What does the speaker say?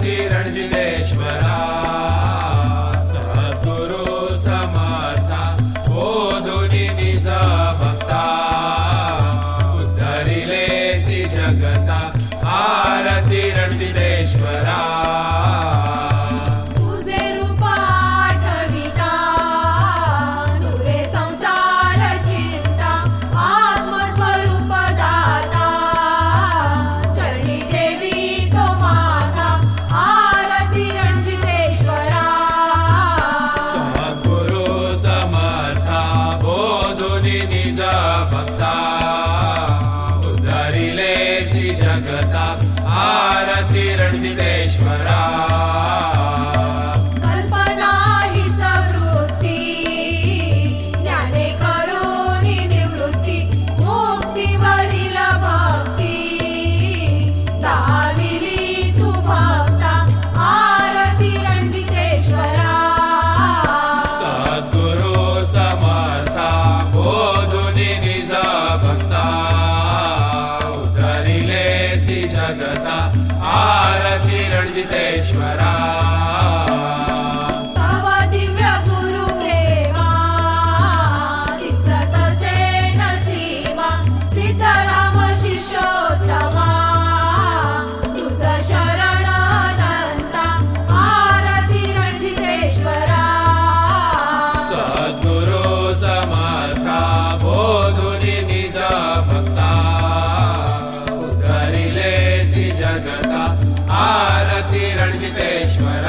ेश्वरा चधुरो समाता हो धुनि जा भता धरसि जगता भारती रणश्वरा जगता आलतिरचितेश्वरा रतिरचितेश्वर